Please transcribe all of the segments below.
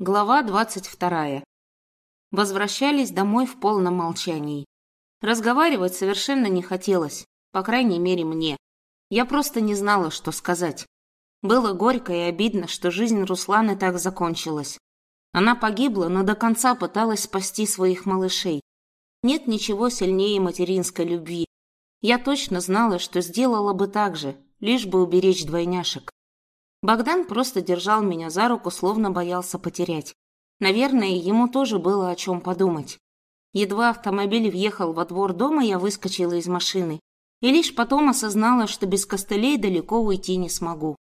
Глава двадцать вторая. Возвращались домой в полном молчании. Разговаривать совершенно не хотелось, по крайней мере мне. Я просто не знала, что сказать. Было горько и обидно, что жизнь Русланы так закончилась. Она погибла, но до конца пыталась спасти своих малышей. Нет ничего сильнее материнской любви. Я точно знала, что сделала бы так же, лишь бы уберечь двойняшек. Богдан просто держал меня за руку, словно боялся потерять. Наверное, ему тоже было о чем подумать. Едва автомобиль въехал во двор дома, я выскочила из машины. И лишь потом осознала, что без костылей далеко уйти не смогу.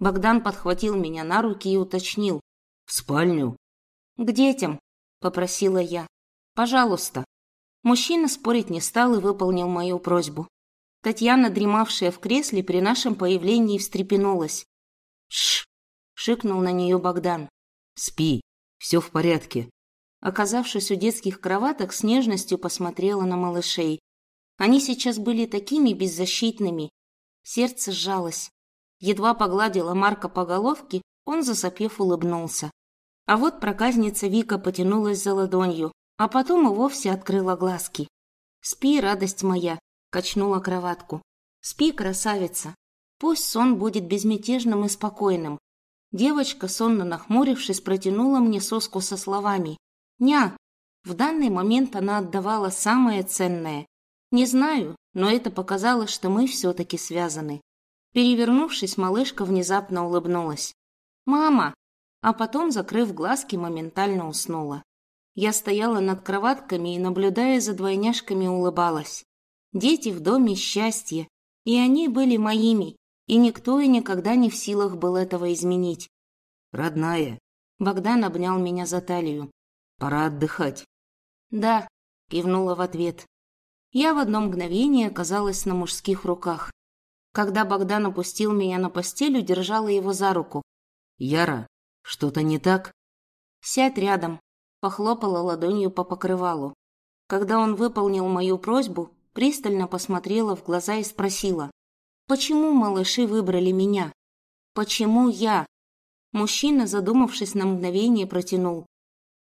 Богдан подхватил меня на руки и уточнил. «В спальню?» «К детям», — попросила я. «Пожалуйста». Мужчина спорить не стал и выполнил мою просьбу. Татьяна, дремавшая в кресле, при нашем появлении встрепенулась. Шш! шикнул на нее Богдан. Спи, все в порядке. Оказавшись у детских кроваток, с нежностью посмотрела на малышей. Они сейчас были такими беззащитными. Сердце сжалось. Едва погладила Марка по головке, он, засопев, улыбнулся. А вот проказница Вика потянулась за ладонью, а потом и вовсе открыла глазки. «Спи, радость моя!» — качнула кроватку. «Спи, красавица! Пусть сон будет безмятежным и спокойным. Девочка, сонно нахмурившись, протянула мне соску со словами «Ня». В данный момент она отдавала самое ценное. Не знаю, но это показало, что мы все-таки связаны. Перевернувшись, малышка внезапно улыбнулась. «Мама!» А потом, закрыв глазки, моментально уснула. Я стояла над кроватками и, наблюдая за двойняшками, улыбалась. Дети в доме счастье, и они были моими, и никто и никогда не в силах был этого изменить. «Родная!» Богдан обнял меня за талию. «Пора отдыхать». «Да», — кивнула в ответ. Я в одно мгновение оказалась на мужских руках. Когда Богдан опустил меня на постель, удержала его за руку. «Яра, что-то не так?» «Сядь рядом», — похлопала ладонью по покрывалу. Когда он выполнил мою просьбу, пристально посмотрела в глаза и спросила. Почему малыши выбрали меня? Почему я? Мужчина, задумавшись на мгновение, протянул.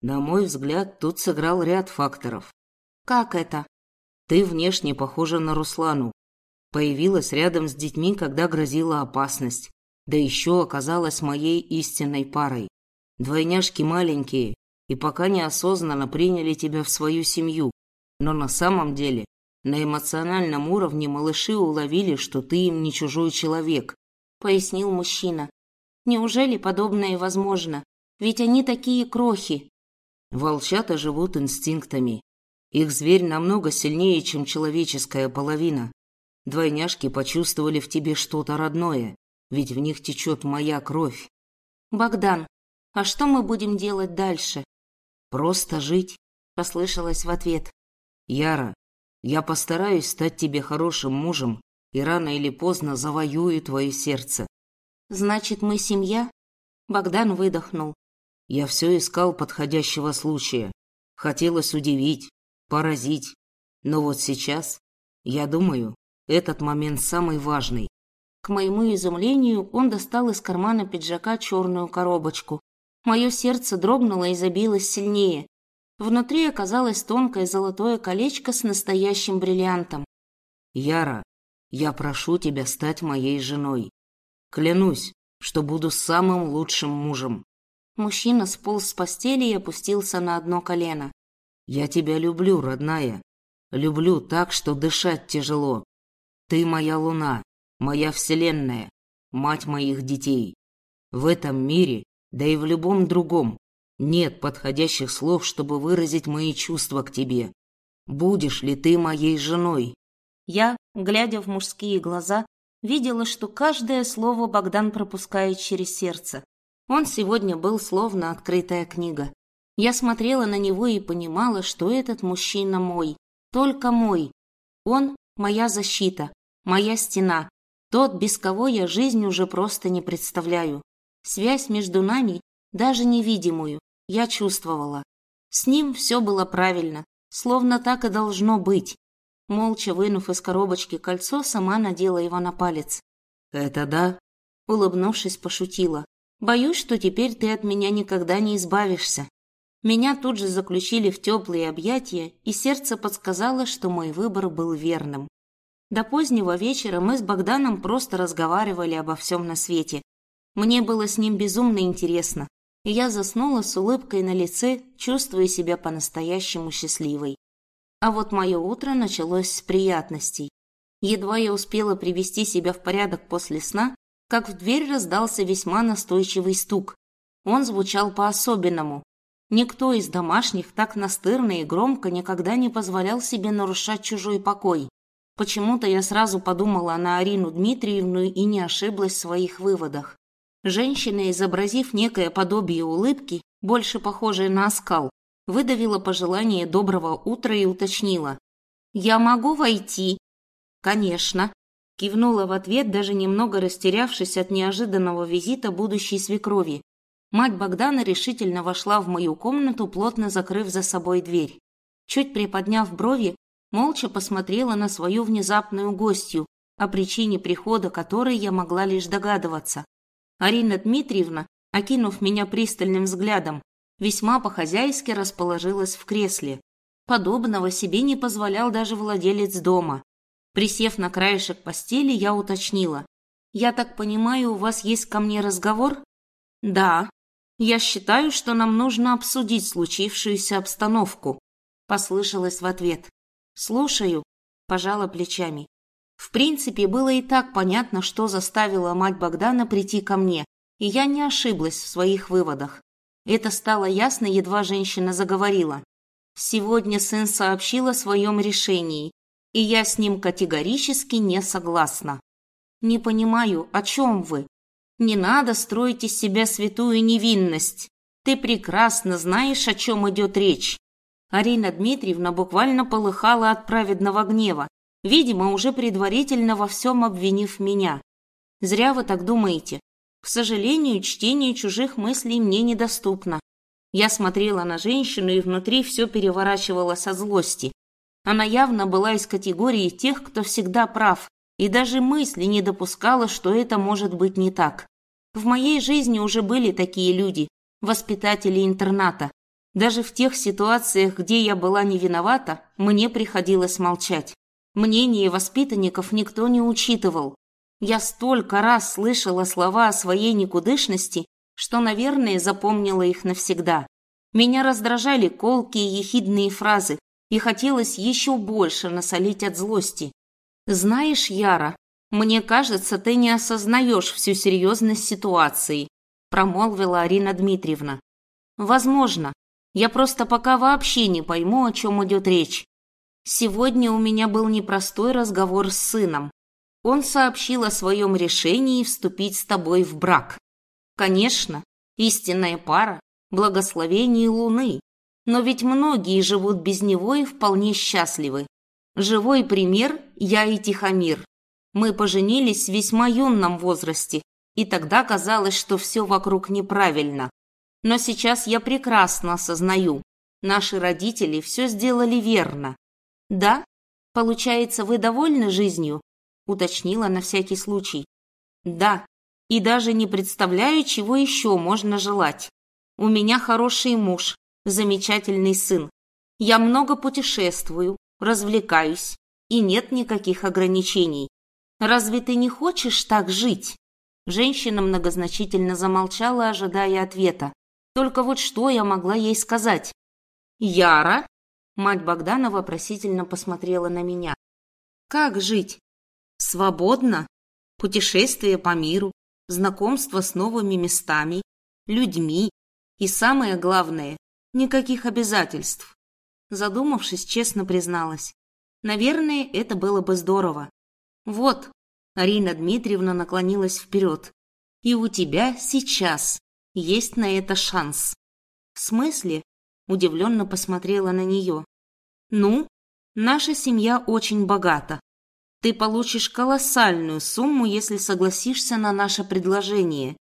На мой взгляд, тут сыграл ряд факторов. Как это? Ты внешне похожа на Руслану. Появилась рядом с детьми, когда грозила опасность. Да еще оказалась моей истинной парой. Двойняшки маленькие и пока неосознанно приняли тебя в свою семью. Но на самом деле на эмоциональном уровне малыши уловили, что ты им не чужой человек, пояснил мужчина. Неужели подобное возможно? Ведь они такие крохи. Волчата живут инстинктами. Их зверь намного сильнее, чем человеческая половина. Двойняшки почувствовали в тебе что-то родное, ведь в них течет моя кровь. Богдан, а что мы будем делать дальше? Просто жить, послышалось в ответ. Яра, я постараюсь стать тебе хорошим мужем и рано или поздно завоюю твое сердце. Значит, мы семья? Богдан выдохнул. Я все искал подходящего случая. Хотелось удивить, поразить. Но вот сейчас, я думаю, этот момент самый важный. К моему изумлению, он достал из кармана пиджака черную коробочку. Мое сердце дрогнуло и забилось сильнее. Внутри оказалось тонкое золотое колечко с настоящим бриллиантом. «Яра, я прошу тебя стать моей женой. Клянусь, что буду самым лучшим мужем». Мужчина сполз с постели и опустился на одно колено. «Я тебя люблю, родная. Люблю так, что дышать тяжело. Ты моя луна, моя вселенная, мать моих детей. В этом мире, да и в любом другом, нет подходящих слов, чтобы выразить мои чувства к тебе. Будешь ли ты моей женой? Я, глядя в мужские глаза, видела, что каждое слово Богдан пропускает через сердце. Он сегодня был словно открытая книга. Я смотрела на него и понимала, что этот мужчина мой, только мой. Он – моя защита, моя стена, тот, без кого я жизнь уже просто не представляю. Связь между нами, даже невидимую, я чувствовала. С ним все было правильно, словно так и должно быть. Молча вынув из коробочки кольцо, сама надела его на палец. «Это да?» Улыбнувшись, пошутила. Боюсь, что теперь ты от меня никогда не избавишься. Меня тут же заключили в теплые объятия, и сердце подсказало, что мой выбор был верным. До позднего вечера мы с Богданом просто разговаривали обо всем на свете. Мне было с ним безумно интересно, и я заснула с улыбкой на лице, чувствуя себя по-настоящему счастливой. А вот мое утро началось с приятностей. Едва я успела привести себя в порядок после сна, как в дверь раздался весьма настойчивый стук. Он звучал по-особенному. Никто из домашних так настырно и громко никогда не позволял себе нарушать чужой покой. Почему-то я сразу подумала на Арину Дмитриевну и не ошиблась в своих выводах. Женщина, изобразив некое подобие улыбки, больше похожее на оскал, выдавила пожелание доброго утра и уточнила. «Я могу войти?» «Конечно», – кивнула в ответ, даже немного растерявшись от неожиданного визита будущей свекрови. Мать Богдана решительно вошла в мою комнату, плотно закрыв за собой дверь. Чуть приподняв брови, молча посмотрела на свою внезапную гостью, о причине прихода которой я могла лишь догадываться. Арина Дмитриевна, окинув меня пристальным взглядом, весьма по-хозяйски расположилась в кресле. Подобного себе не позволял даже владелец дома. Присев на краешек постели, я уточнила. «Я так понимаю, у вас есть ко мне разговор?» «Да. Я считаю, что нам нужно обсудить случившуюся обстановку», послышалось в ответ. «Слушаю», пожала плечами. В принципе, было и так понятно, что заставило мать Богдана прийти ко мне, и я не ошиблась в своих выводах. Это стало ясно, едва женщина заговорила. Сегодня сын сообщил о своем решении, и я с ним категорически не согласна. Не понимаю, о чем вы? Не надо строить из себя святую невинность. Ты прекрасно знаешь, о чем идет речь. Арина Дмитриевна буквально полыхала от праведного гнева, видимо, уже предварительно во всем обвинив меня. Зря вы так думаете. К сожалению, чтение чужих мыслей мне недоступно. Я смотрела на женщину и внутри все переворачивало со злости. Она явно была из категории тех, кто всегда прав, и даже мысли не допускала, что это может быть не так. В моей жизни уже были такие люди, воспитатели интерната. Даже в тех ситуациях, где я была не виновата, мне приходилось молчать. Мнение воспитанников никто не учитывал. Я столько раз слышала слова о своей никудышности, что, наверное, запомнила их навсегда. Меня раздражали колкие ехидные фразы, и хотелось еще больше насолить от злости. «Знаешь, Яра, мне кажется, ты не осознаешь всю серьезность ситуации», промолвила Арина Дмитриевна. «Возможно. Я просто пока вообще не пойму, о чем идет речь. Сегодня у меня был непростой разговор с сыном. Он сообщил о своем решении вступить с тобой в брак. Конечно, истинная пара, благословение Луны. Но ведь многие живут без него и вполне счастливы. Живой пример – я и Тихомир. Мы поженились в весьма юном возрасте, и тогда казалось, что все вокруг неправильно. Но сейчас я прекрасно осознаю, наши родители все сделали верно. «Да? Получается, вы довольны жизнью?» – уточнила на всякий случай. «Да, и даже не представляю, чего еще можно желать. У меня хороший муж, замечательный сын. Я много путешествую, развлекаюсь, и нет никаких ограничений. Разве ты не хочешь так жить?» Женщина многозначительно замолчала, ожидая ответа. Только вот что я могла ей сказать? «Яра?» Мать Богдана вопросительно посмотрела на меня. Как жить? Свободно? Путешествие по миру, знакомство с новыми местами, людьми и, самое главное, никаких обязательств. Задумавшись, честно призналась. Наверное, это было бы здорово. Вот, Арина Дмитриевна наклонилась вперед. И у тебя сейчас есть на это шанс. В смысле? Удивленно посмотрела на нее. «Ну, наша семья очень богата. Ты получишь колоссальную сумму, если согласишься на наше предложение».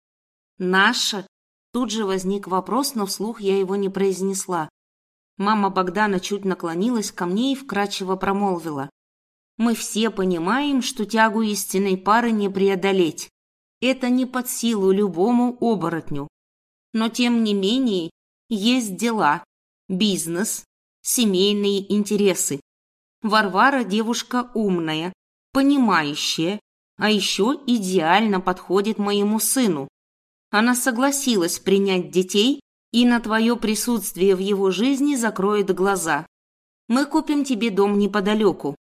«Наша?» Тут же возник вопрос, но вслух я его не произнесла. Мама Богдана чуть наклонилась ко мне и вкрадчиво промолвила. «Мы все понимаем, что тягу истинной пары не преодолеть. Это не под силу любому оборотню. Но тем не менее есть дела, бизнес, семейные интересы. Варвара девушка умная, понимающая, а еще идеально подходит моему сыну. Она согласилась принять детей и на твое присутствие в его жизни закроет глаза. Мы купим тебе дом неподалеку.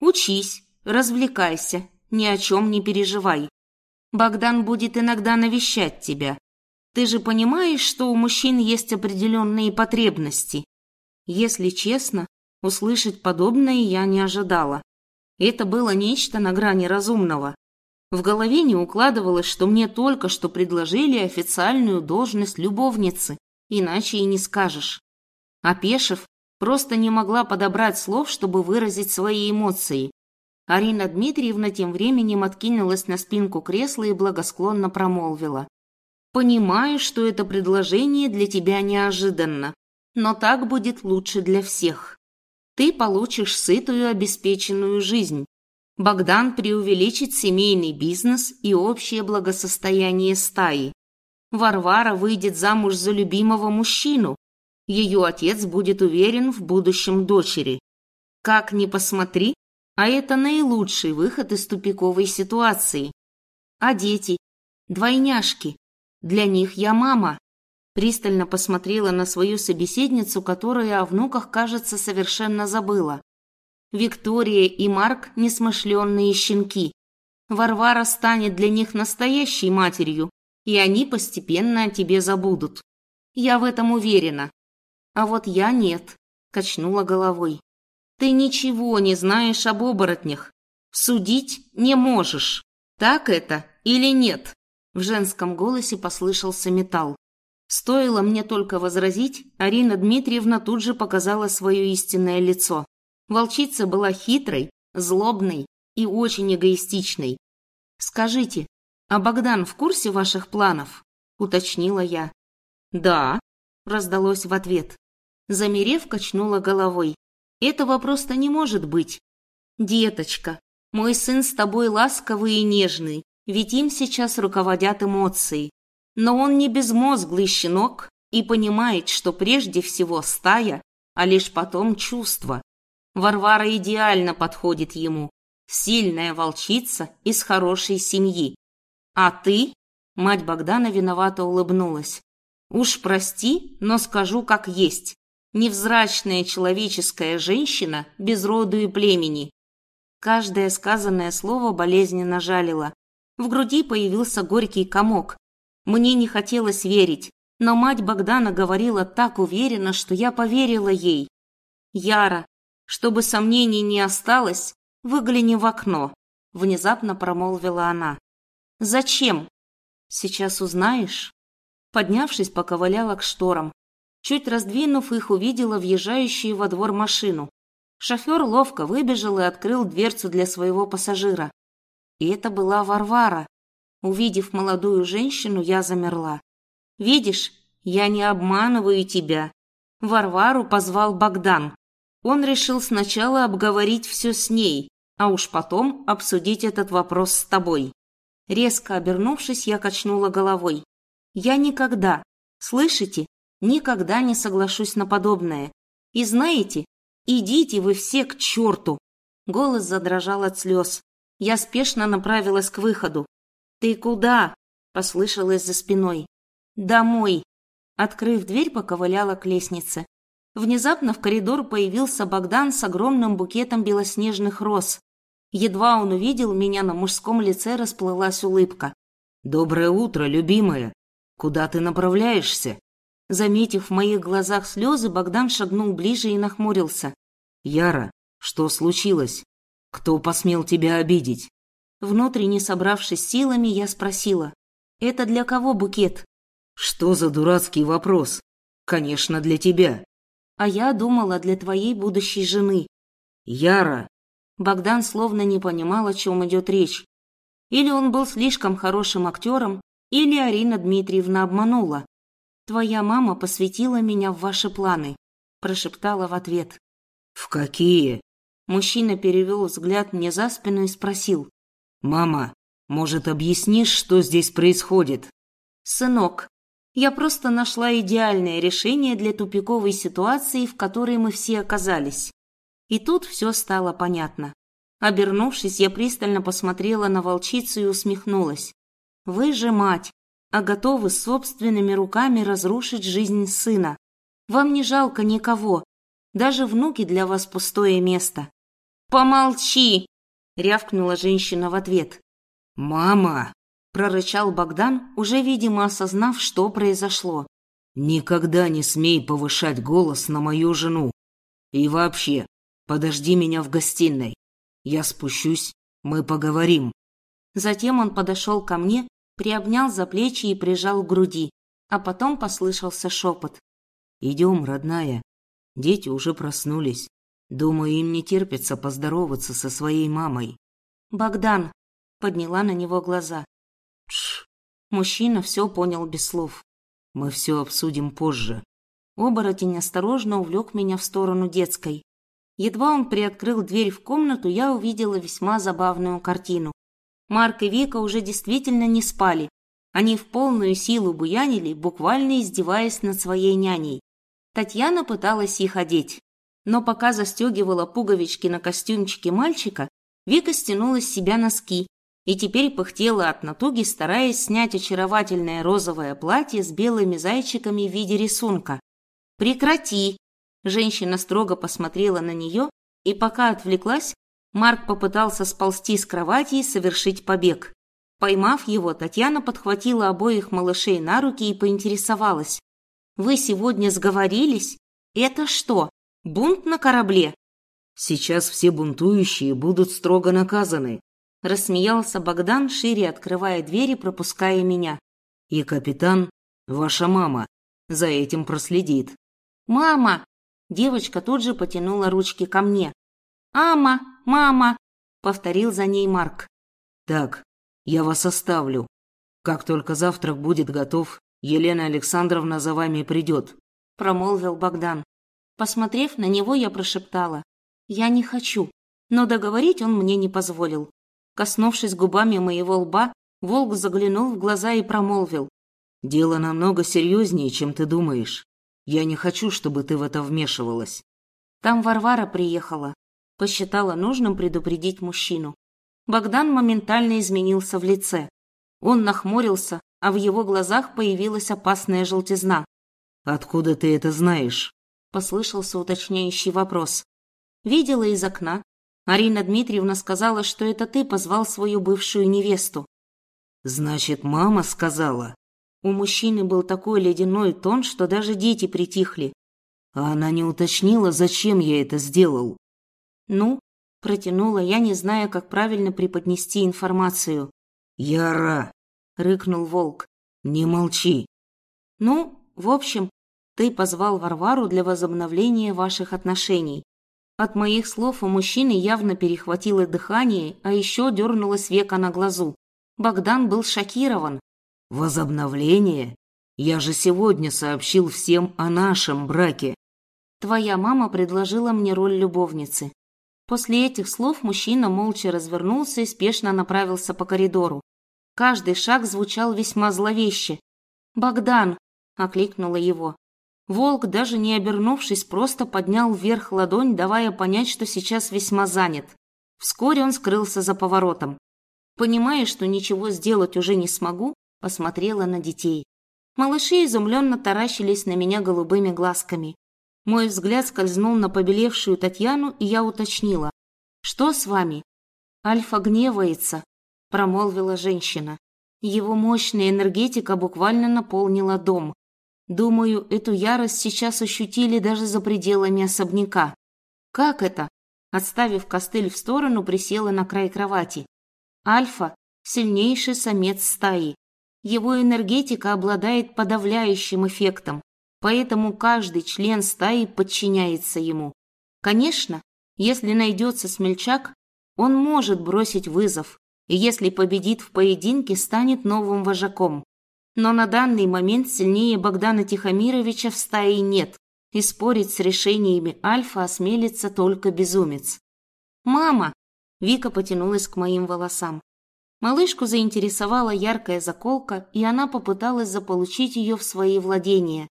Учись, развлекайся, ни о чем не переживай. Богдан будет иногда навещать тебя. Ты же понимаешь, что у мужчин есть определенные потребности. Если честно, услышать подобное я не ожидала. Это было нечто на грани разумного. В голове не укладывалось, что мне только что предложили официальную должность любовницы, иначе и не скажешь. Опешив, просто не могла подобрать слов, чтобы выразить свои эмоции. Арина Дмитриевна тем временем откинулась на спинку кресла и благосклонно промолвила. «Понимаю, что это предложение для тебя неожиданно, но так будет лучше для всех ты получишь сытую обеспеченную жизнь. Богдан преувеличит семейный бизнес и общее благосостояние стаи. Варвара выйдет замуж за любимого мужчину. Ее отец будет уверен в будущем дочери. Как ни посмотри, а это наилучший выход из тупиковой ситуации. А дети? Двойняшки. Для них я мама. Пристально посмотрела на свою собеседницу, которая о внуках, кажется, совершенно забыла. Виктория и Марк – несмышленные щенки. Варвара станет для них настоящей матерью, и они постепенно о тебе забудут. Я в этом уверена. А вот я нет, качнула головой. Ты ничего не знаешь об оборотнях. Судить не можешь. Так это или нет? В женском голосе послышался металл. Стоило мне только возразить, Арина Дмитриевна тут же показала свое истинное лицо. Волчица была хитрой, злобной и очень эгоистичной. «Скажите, а Богдан в курсе ваших планов?» – уточнила я. «Да», – раздалось в ответ. Замерев, качнула головой. «Этого просто не может быть. Деточка, мой сын с тобой ласковый и нежный, ведь им сейчас руководят эмоции. Но он не безмозглый щенок и понимает, что прежде всего стая, а лишь потом чувства. Варвара идеально подходит ему. Сильная волчица из хорошей семьи. А ты? Мать Богдана виновато улыбнулась. Уж прости, но скажу как есть. Невзрачная человеческая женщина без роду и племени. Каждое сказанное слово болезненно жалило. В груди появился горький комок, мне не хотелось верить, но мать Богдана говорила так уверенно, что я поверила ей. «Яра, чтобы сомнений не осталось, выгляни в окно», — внезапно промолвила она. «Зачем?» «Сейчас узнаешь». Поднявшись, поковыляла к шторам. Чуть раздвинув их, увидела въезжающую во двор машину. Шофер ловко выбежал и открыл дверцу для своего пассажира. И это была Варвара. Увидев молодую женщину, я замерла. «Видишь, я не обманываю тебя». Варвару позвал Богдан. Он решил сначала обговорить все с ней, а уж потом обсудить этот вопрос с тобой. Резко обернувшись, я качнула головой. «Я никогда, слышите, никогда не соглашусь на подобное. И знаете, идите вы все к черту!» Голос задрожал от слез. Я спешно направилась к выходу. «Ты куда?» – послышалось за спиной. «Домой!» Открыв дверь, поковыляла к лестнице. Внезапно в коридор появился Богдан с огромным букетом белоснежных роз. Едва он увидел меня, на мужском лице расплылась улыбка. «Доброе утро, любимая! Куда ты направляешься?» Заметив в моих глазах слезы, Богдан шагнул ближе и нахмурился. «Яра, что случилось? Кто посмел тебя обидеть?» Внутренне собравшись силами, я спросила. «Это для кого букет?» «Что за дурацкий вопрос? Конечно, для тебя». «А я думала, для твоей будущей жены». «Яра!» Богдан словно не понимал, о чем идет речь. Или он был слишком хорошим актером, или Арина Дмитриевна обманула. «Твоя мама посвятила меня в ваши планы», – прошептала в ответ. «В какие?» Мужчина перевел взгляд мне за спину и спросил. «Мама, Может, объяснишь, что здесь происходит? Сынок, я просто нашла идеальное решение для тупиковой ситуации, в которой мы все оказались. И тут все стало понятно. Обернувшись, я пристально посмотрела на волчицу и усмехнулась. Вы же мать, а готовы собственными руками разрушить жизнь сына. Вам не жалко никого. Даже внуки для вас пустое место. Помолчи, рявкнула женщина в ответ. Мама, прорычал Богдан, уже видимо осознав, что произошло. Никогда не смей повышать голос на мою жену. И вообще, подожди меня в гостиной. Я спущусь, мы поговорим. Затем он подошел ко мне приобнял за плечи и прижал к груди, а потом послышался шепот. «Идем, родная. Дети уже проснулись. Думаю, им не терпится поздороваться со своей мамой». «Богдан!» — подняла на него глаза. «Тш!» Мужчина все понял без слов. «Мы все обсудим позже». Оборотень осторожно увлек меня в сторону детской. Едва он приоткрыл дверь в комнату, я увидела весьма забавную картину. Марк и Вика уже действительно не спали. Они в полную силу буянили, буквально издеваясь над своей няней. Татьяна пыталась их одеть. Но пока застегивала пуговички на костюмчике мальчика, Вика стянула с себя носки и теперь пыхтела от натуги, стараясь снять очаровательное розовое платье с белыми зайчиками в виде рисунка. «Прекрати!» Женщина строго посмотрела на нее и, пока отвлеклась, Марк попытался сползти с кровати и совершить побег. Поймав его, Татьяна подхватила обоих малышей на руки и поинтересовалась. «Вы сегодня сговорились? Это что, бунт на корабле?» «Сейчас все бунтующие будут строго наказаны», – рассмеялся Богдан, шире открывая двери, пропуская меня. «И капитан, ваша мама, за этим проследит». «Мама!» – девочка тут же потянула ручки ко мне. «Ама!» мама!» — повторил за ней Марк. «Так, я вас оставлю. Как только завтрак будет готов, Елена Александровна за вами придет», — промолвил Богдан. Посмотрев на него, я прошептала. «Я не хочу». Но договорить он мне не позволил. Коснувшись губами моего лба, волк заглянул в глаза и промолвил. «Дело намного серьезнее, чем ты думаешь. Я не хочу, чтобы ты в это вмешивалась». Там Варвара приехала посчитала нужным предупредить мужчину. Богдан моментально изменился в лице. Он нахмурился, а в его глазах появилась опасная желтизна. «Откуда ты это знаешь?» – послышался уточняющий вопрос. «Видела из окна. Арина Дмитриевна сказала, что это ты позвал свою бывшую невесту». «Значит, мама сказала?» У мужчины был такой ледяной тон, что даже дети притихли. А она не уточнила, зачем я это сделал. «Ну?» – протянула я, не зная, как правильно преподнести информацию. «Яра!» – рыкнул волк. «Не молчи!» «Ну, в общем, ты позвал Варвару для возобновления ваших отношений. От моих слов у мужчины явно перехватило дыхание, а еще дернулось века на глазу. Богдан был шокирован. «Возобновление? Я же сегодня сообщил всем о нашем браке». «Твоя мама предложила мне роль любовницы. После этих слов мужчина молча развернулся и спешно направился по коридору. Каждый шаг звучал весьма зловеще. «Богдан!» – окликнула его. Волк, даже не обернувшись, просто поднял вверх ладонь, давая понять, что сейчас весьма занят. Вскоре он скрылся за поворотом. Понимая, что ничего сделать уже не смогу, посмотрела на детей. Малыши изумленно таращились на меня голубыми глазками. Мой взгляд скользнул на побелевшую Татьяну, и я уточнила. «Что с вами?» «Альфа гневается», – промолвила женщина. Его мощная энергетика буквально наполнила дом. Думаю, эту ярость сейчас ощутили даже за пределами особняка. «Как это?» Отставив костыль в сторону, присела на край кровати. «Альфа – сильнейший самец стаи. Его энергетика обладает подавляющим эффектом поэтому каждый член стаи подчиняется ему. Конечно, если найдется смельчак, он может бросить вызов, и если победит в поединке, станет новым вожаком. Но на данный момент сильнее Богдана Тихомировича в стае нет, и спорить с решениями Альфа осмелится только безумец. «Мама!» – Вика потянулась к моим волосам. Малышку заинтересовала яркая заколка, и она попыталась заполучить ее в свои владения.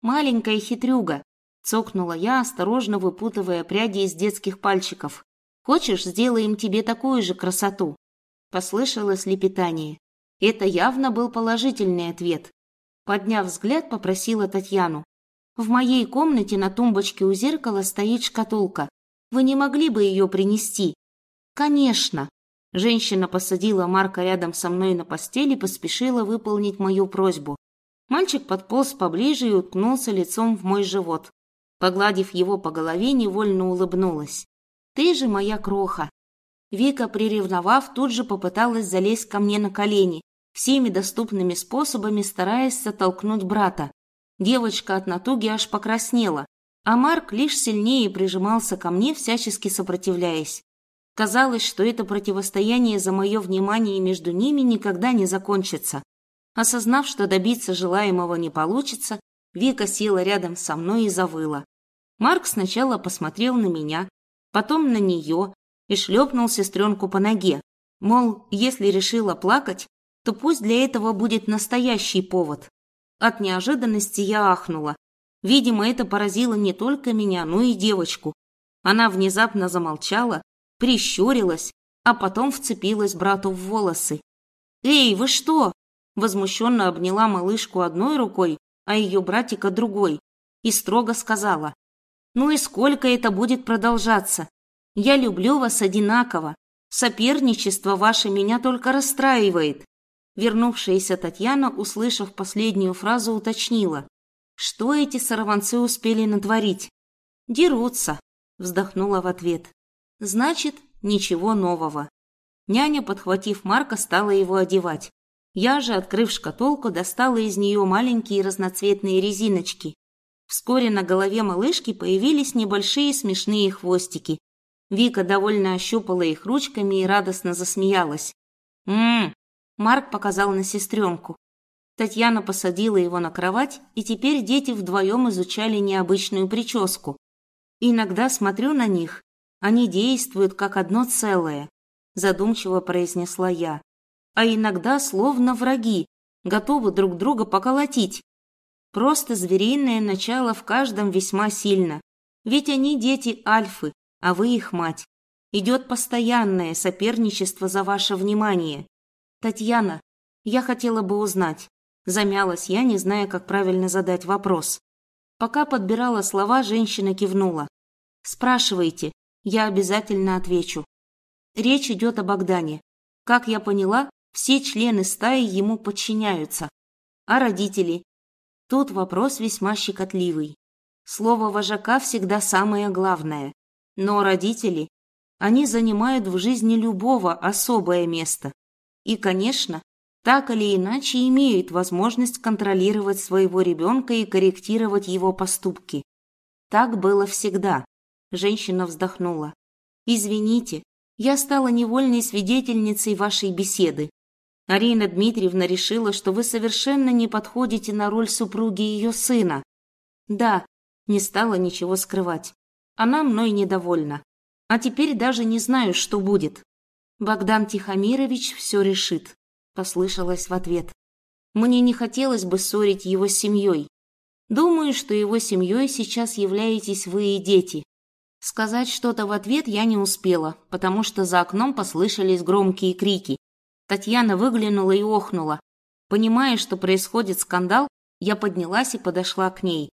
«Маленькая хитрюга», – цокнула я, осторожно выпутывая пряди из детских пальчиков. «Хочешь, сделаем тебе такую же красоту?» Послышалось лепетание. Это явно был положительный ответ. Подняв взгляд, попросила Татьяну. «В моей комнате на тумбочке у зеркала стоит шкатулка. Вы не могли бы ее принести?» «Конечно!» Женщина посадила Марка рядом со мной на постель и поспешила выполнить мою просьбу. Мальчик подполз поближе и уткнулся лицом в мой живот. Погладив его по голове, невольно улыбнулась. «Ты же моя кроха!» Вика, приревновав, тут же попыталась залезть ко мне на колени, всеми доступными способами стараясь затолкнуть брата. Девочка от натуги аж покраснела, а Марк лишь сильнее прижимался ко мне, всячески сопротивляясь. Казалось, что это противостояние за мое внимание между ними никогда не закончится. Осознав, что добиться желаемого не получится, Вика села рядом со мной и завыла. Марк сначала посмотрел на меня, потом на нее и шлепнул сестренку по ноге. Мол, если решила плакать, то пусть для этого будет настоящий повод. От неожиданности я ахнула. Видимо, это поразило не только меня, но и девочку. Она внезапно замолчала, прищурилась, а потом вцепилась брату в волосы. «Эй, вы что?» Возмущенно обняла малышку одной рукой, а ее братика другой, и строго сказала. «Ну и сколько это будет продолжаться? Я люблю вас одинаково. Соперничество ваше меня только расстраивает». Вернувшаяся Татьяна, услышав последнюю фразу, уточнила. «Что эти сорванцы успели натворить?» «Дерутся», — вздохнула в ответ. Значит, ничего нового. Няня, подхватив Марка, стала его одевать. Я же, открыв шкатулку, достала из нее маленькие разноцветные резиночки. Вскоре на голове малышки появились небольшие смешные хвостики. Вика довольно ощупала их ручками и радостно засмеялась. «М-м-м!» Марк показал на сестренку. Татьяна посадила его на кровать, и теперь дети вдвоем изучали необычную прическу. Иногда смотрю на них они действуют как одно целое, задумчиво произнесла я. А иногда словно враги, готовы друг друга поколотить. Просто звериное начало в каждом весьма сильно. Ведь они дети Альфы, а вы их мать. Идет постоянное соперничество за ваше внимание. Татьяна, я хотела бы узнать. Замялась я, не зная, как правильно задать вопрос. Пока подбирала слова, женщина кивнула. Спрашивайте, я обязательно отвечу. Речь идет о Богдане. Как я поняла, все члены стаи ему подчиняются. А родители? Тут вопрос весьма щекотливый. Слово вожака всегда самое главное. Но родители, они занимают в жизни любого особое место. И, конечно, так или иначе имеют возможность контролировать своего ребенка и корректировать его поступки. Так было всегда. Женщина вздохнула. «Извините, я стала невольной свидетельницей вашей беседы. Арина Дмитриевна решила, что вы совершенно не подходите на роль супруги ее сына. Да, не стала ничего скрывать. Она мной недовольна. А теперь даже не знаю, что будет. Богдан Тихомирович все решит», – послышалось в ответ. «Мне не хотелось бы ссорить его с семьей. Думаю, что его семьей сейчас являетесь вы и дети. Сказать что-то в ответ я не успела, потому что за окном послышались громкие крики. Татьяна выглянула и охнула. Понимая, что происходит скандал, я поднялась и подошла к ней.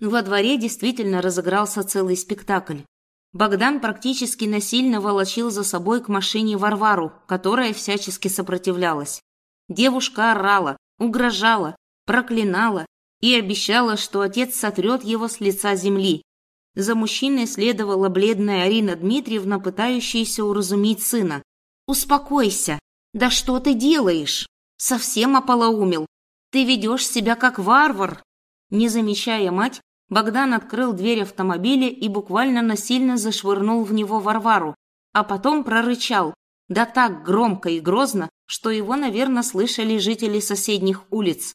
Во дворе действительно разыгрался целый спектакль. Богдан практически насильно волочил за собой к машине Варвару, которая всячески сопротивлялась. Девушка орала, угрожала, проклинала и обещала, что отец сотрет его с лица земли, за мужчиной следовала бледная Арина Дмитриевна, пытающаяся уразумить сына. «Успокойся! Да что ты делаешь? Совсем ополоумел! Ты ведешь себя как варвар!» Не замечая мать, Богдан открыл дверь автомобиля и буквально насильно зашвырнул в него Варвару, а потом прорычал, да так громко и грозно, что его, наверное, слышали жители соседних улиц.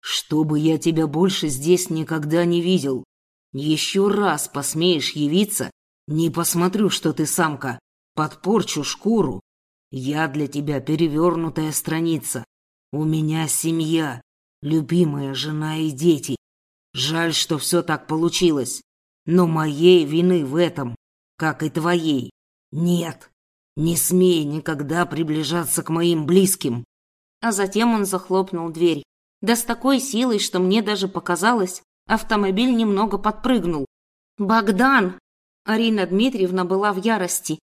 «Чтобы я тебя больше здесь никогда не видел!» Еще раз посмеешь явиться, не посмотрю, что ты самка, подпорчу шкуру. Я для тебя перевернутая страница. У меня семья, любимая жена и дети. Жаль, что все так получилось. Но моей вины в этом, как и твоей, нет. Не смей никогда приближаться к моим близким. А затем он захлопнул дверь. Да с такой силой, что мне даже показалось, автомобиль немного подпрыгнул. «Богдан!» Арина Дмитриевна была в ярости.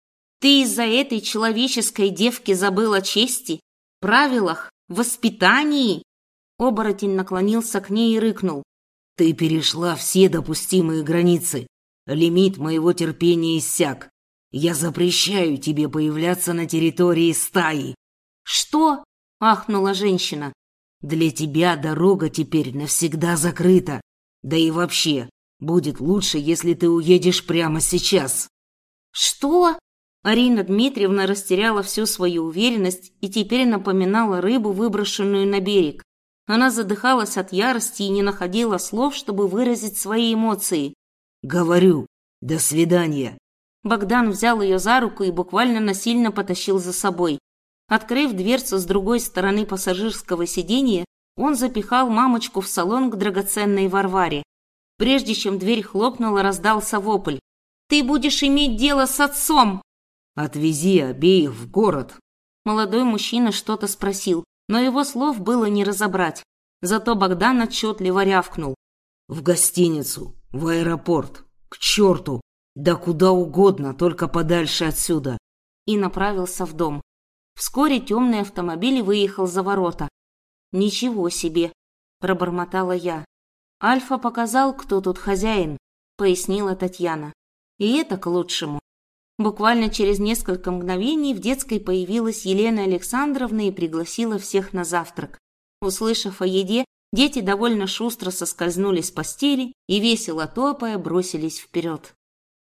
«Ты из-за этой человеческой девки забыла чести, правилах, воспитании?» Оборотень наклонился к ней и рыкнул. «Ты перешла все допустимые границы. Лимит моего терпения иссяк. Я запрещаю тебе появляться на территории стаи». «Что?» – ахнула женщина. «Для тебя дорога теперь навсегда закрыта. Да и вообще, будет лучше, если ты уедешь прямо сейчас». «Что?» Арина Дмитриевна растеряла всю свою уверенность и теперь напоминала рыбу, выброшенную на берег. Она задыхалась от ярости и не находила слов, чтобы выразить свои эмоции. «Говорю, до свидания». Богдан взял ее за руку и буквально насильно потащил за собой. Открыв дверцу с другой стороны пассажирского сиденья, он запихал мамочку в салон к драгоценной Варваре. Прежде чем дверь хлопнула, раздался вопль. «Ты будешь иметь дело с отцом!» «Отвези обеих в город!» Молодой мужчина что-то спросил, но его слов было не разобрать. Зато Богдан отчетливо рявкнул. «В гостиницу, в аэропорт, к черту, да куда угодно, только подальше отсюда!» И направился в дом. Вскоре темный автомобиль выехал за ворота. «Ничего себе!» – пробормотала я. «Альфа показал, кто тут хозяин», – пояснила Татьяна. «И это к лучшему». Буквально через несколько мгновений в детской появилась Елена Александровна и пригласила всех на завтрак. Услышав о еде, дети довольно шустро соскользнули с постели и, весело топая, бросились вперед.